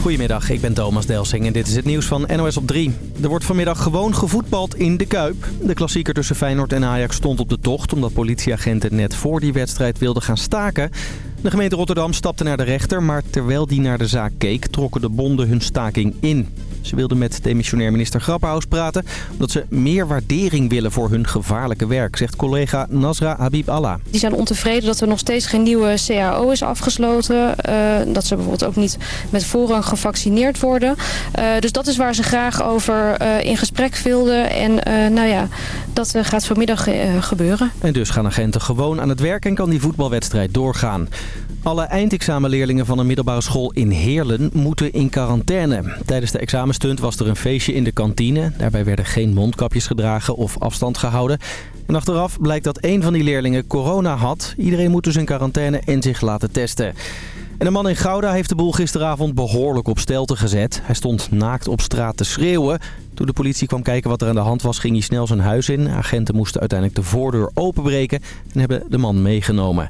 Goedemiddag, ik ben Thomas Delsing en dit is het nieuws van NOS op 3. Er wordt vanmiddag gewoon gevoetbald in de Kuip. De klassieker tussen Feyenoord en Ajax stond op de tocht... omdat politieagenten net voor die wedstrijd wilden gaan staken. De gemeente Rotterdam stapte naar de rechter... maar terwijl die naar de zaak keek, trokken de bonden hun staking in. Ze wilden met demissionair minister Grapperhaus praten... omdat ze meer waardering willen voor hun gevaarlijke werk... zegt collega Nasra Habib Allah. Die zijn ontevreden dat er nog steeds geen nieuwe CAO is afgesloten. Uh, dat ze bijvoorbeeld ook niet met voorrang gevaccineerd worden. Uh, dus dat is waar ze graag over uh, in gesprek wilden. En nou ja, dat gaat vanmiddag gebeuren. En dus gaan agenten gewoon aan het werk en kan die voetbalwedstrijd doorgaan. Alle eindexamenleerlingen van een middelbare school in Heerlen moeten in quarantaine. Tijdens de examenstunt was er een feestje in de kantine. Daarbij werden geen mondkapjes gedragen of afstand gehouden. En achteraf blijkt dat een van die leerlingen corona had. Iedereen moet dus in quarantaine en zich laten testen. En een man in Gouda heeft de boel gisteravond behoorlijk op stelte gezet. Hij stond naakt op straat te schreeuwen. Toen de politie kwam kijken wat er aan de hand was, ging hij snel zijn huis in. Agenten moesten uiteindelijk de voordeur openbreken en hebben de man meegenomen.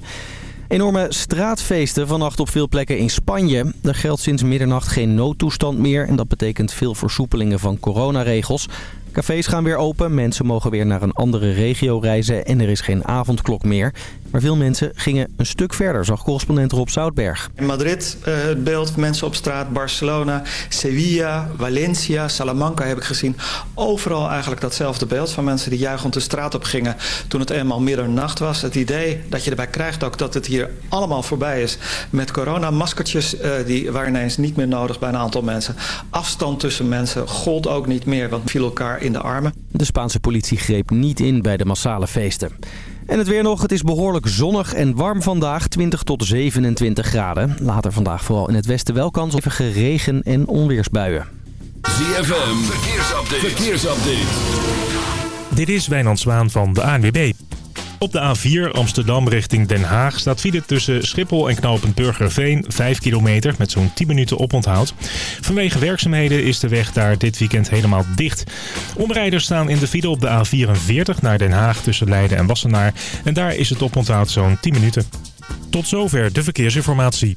Enorme straatfeesten vannacht op veel plekken in Spanje. Er geldt sinds middernacht geen noodtoestand meer en dat betekent veel versoepelingen van coronaregels. Cafés gaan weer open, mensen mogen weer naar een andere regio reizen en er is geen avondklok meer. Maar veel mensen gingen een stuk verder, zag correspondent Rob Zoutberg. In Madrid uh, het beeld mensen op straat, Barcelona, Sevilla, Valencia, Salamanca heb ik gezien. Overal eigenlijk datzelfde beeld van mensen die juichend de straat op gingen toen het eenmaal middernacht was. Het idee dat je erbij krijgt ook dat het hier allemaal voorbij is met corona. Maskertjes uh, die waren ineens niet meer nodig bij een aantal mensen. Afstand tussen mensen gold ook niet meer, want viel elkaar in de armen. De Spaanse politie greep niet in bij de massale feesten. En het weer nog, het is behoorlijk zonnig en warm vandaag, 20 tot 27 graden. Later vandaag vooral in het westen wel kans op even regen- en onweersbuien. ZFM, verkeersupdate. verkeersupdate. Dit is Wijnand Zwaan van de ANWB. Op de A4 Amsterdam richting Den Haag staat file tussen Schiphol en knooppunt Burgerveen 5 kilometer met zo'n 10 minuten oponthoud. Vanwege werkzaamheden is de weg daar dit weekend helemaal dicht. Omrijders staan in de file op de A44 naar Den Haag tussen Leiden en Wassenaar en daar is het oponthoud zo'n 10 minuten. Tot zover de verkeersinformatie.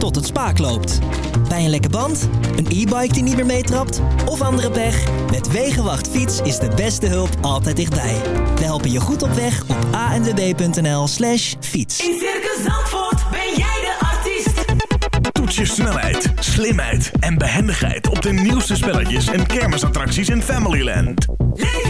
Tot het spaak loopt. Bij een lekke band, een e-bike die niet meer meetrapt of andere pech? Met Wegenwacht Fiets is de beste hulp altijd dichtbij. We helpen je goed op weg op anwb.nl slash fiets. In Circus Zandvoort ben jij de artiest. Toets je snelheid, slimheid en behendigheid op de nieuwste spelletjes en kermisattracties in Familyland. Leef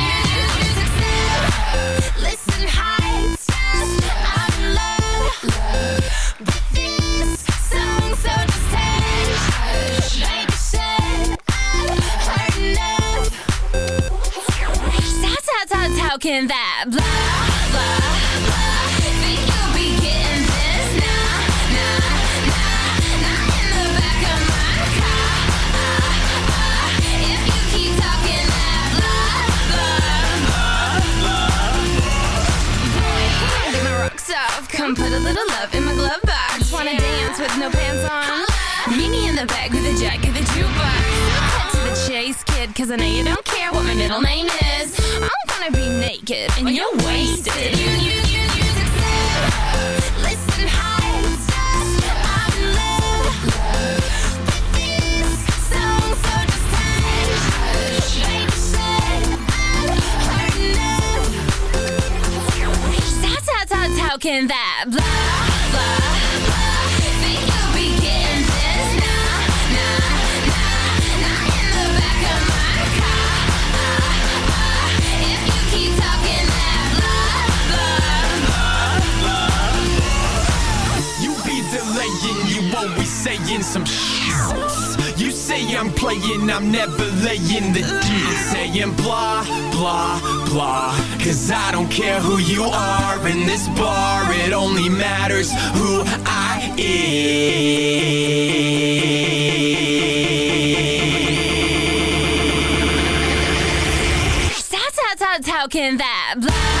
can that blah, blah, blah Think you'll be getting this? Nah, nah, nah Not in the back of my car If you keep talking that blah, blah, blah, blah Boy, come put a little love in my glove box. Wanna dance with no pants on? Meet me in the back with a jack of the jukebox. Chase, kid, cause I know you don't care what my middle name is. I'm gonna be naked and you're wasted. You, you, you, you said, listen, high I'm just said, I've. How, can that I'm I'm never laying the deal. Saying blah, blah, blah. Cause I don't care who you are in this bar, it only matters who I am. How, how, how, can that blah,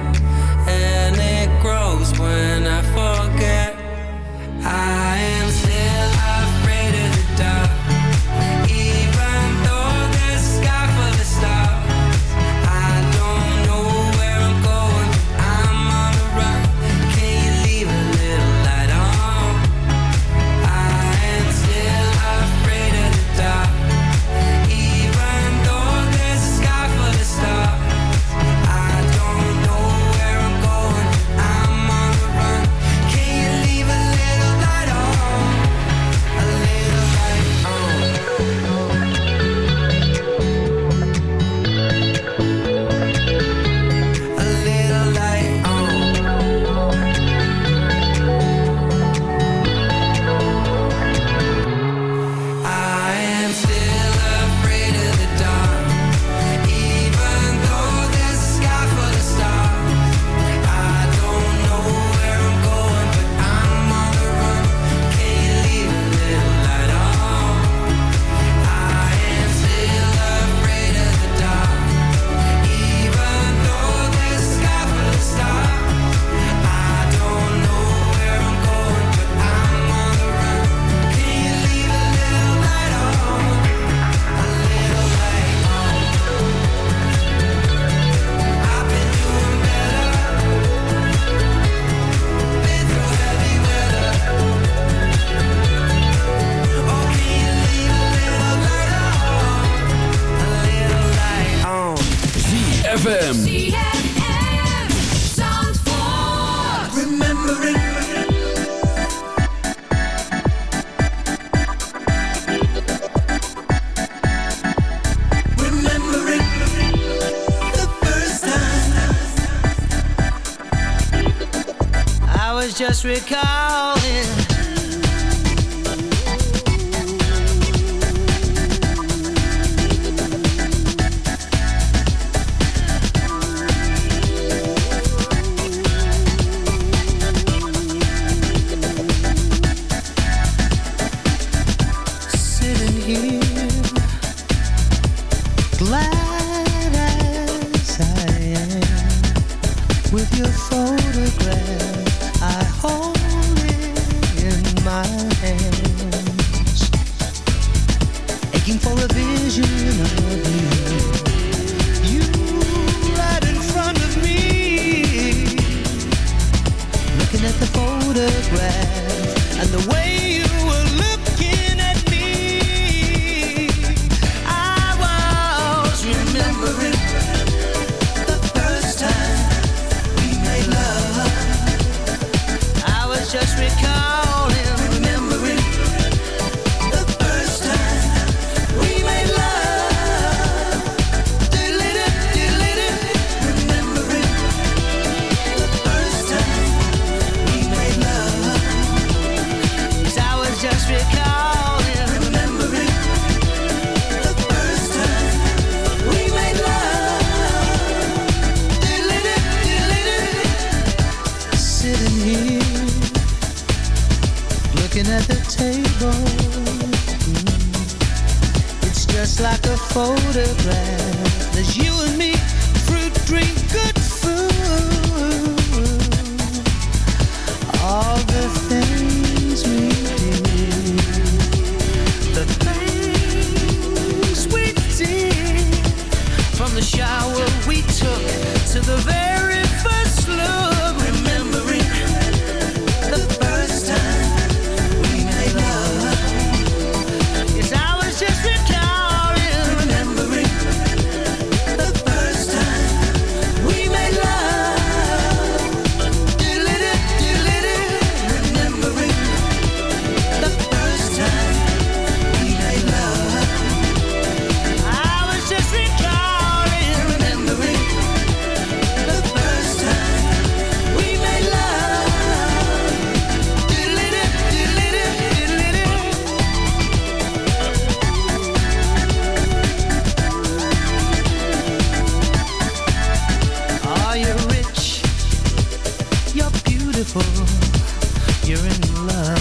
beautiful. You're in love.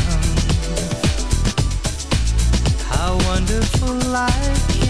How wonderful life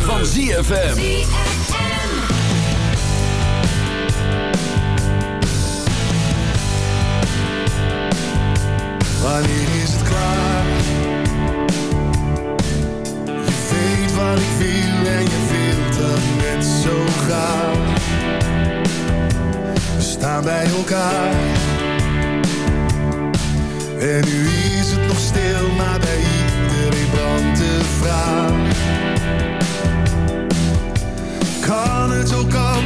van ZFM. Wanneer is het klaar? Je weet wat ik wil en je wilt het net zo graag. We staan bij elkaar. En nu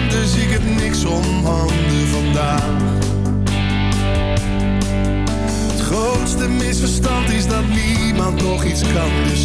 dus ik het niks om handen vandaag. Het grootste misverstand is dat niemand nog iets kan, dus.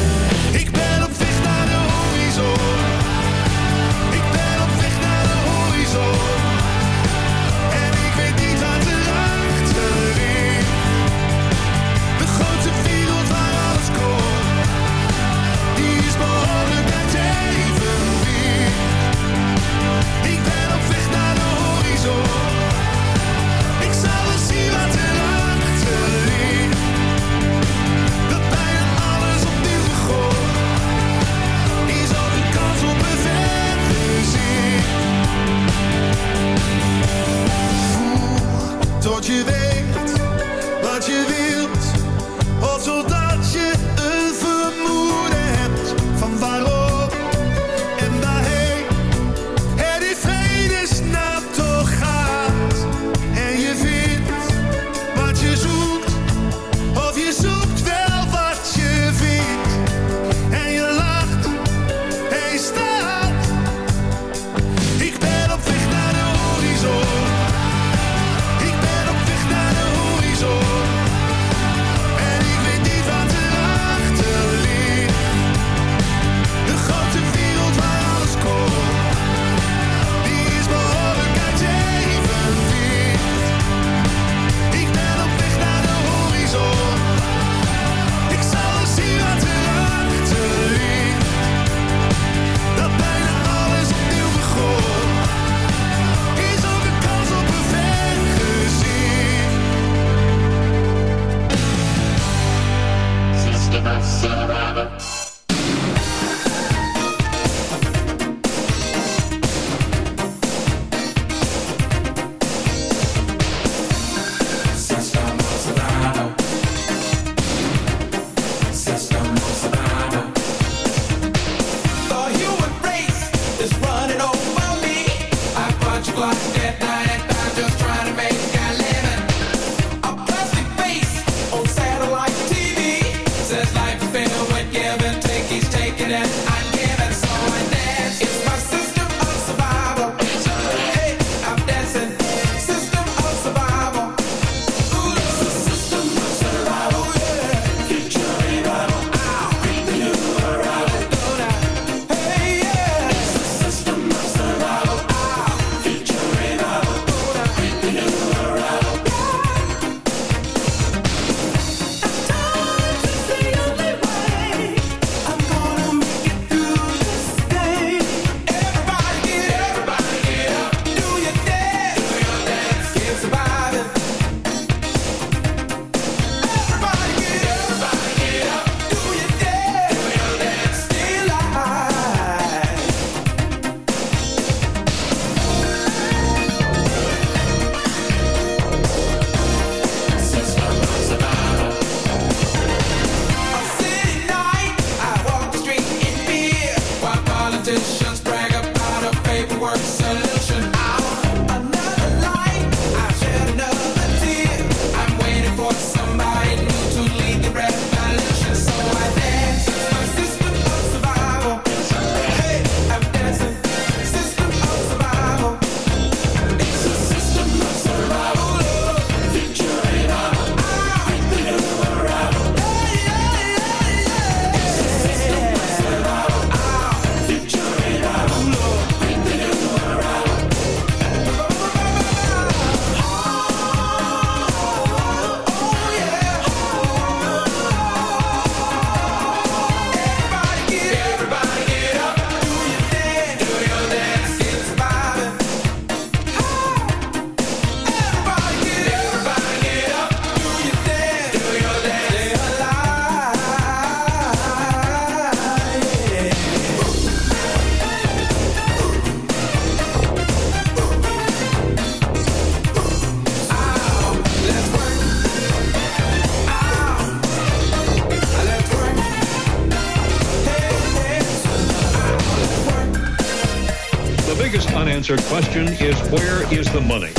is where is the money?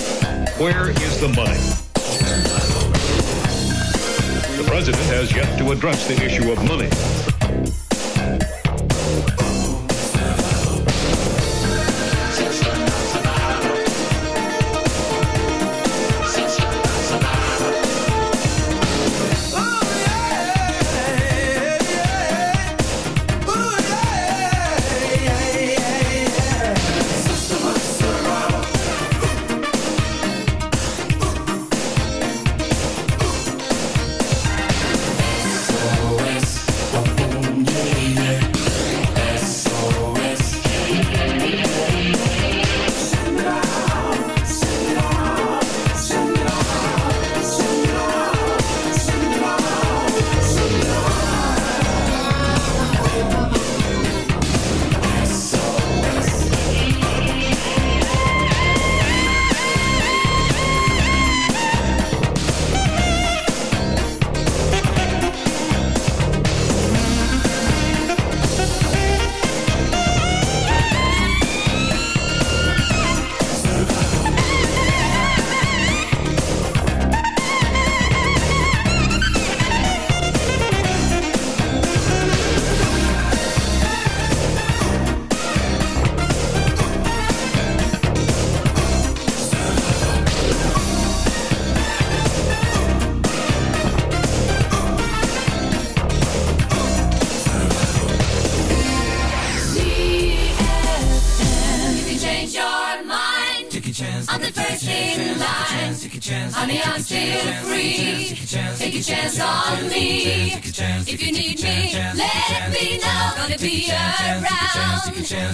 If you need me, let me know. Gonna be around.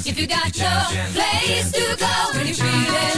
If you got no place to go when you're feeling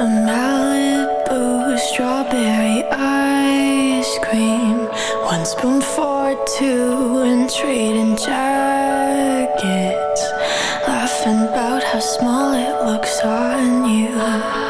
to Malibu, strawberry ice cream. One spoon for two, and trading jackets. Laughing about how small it looks on you.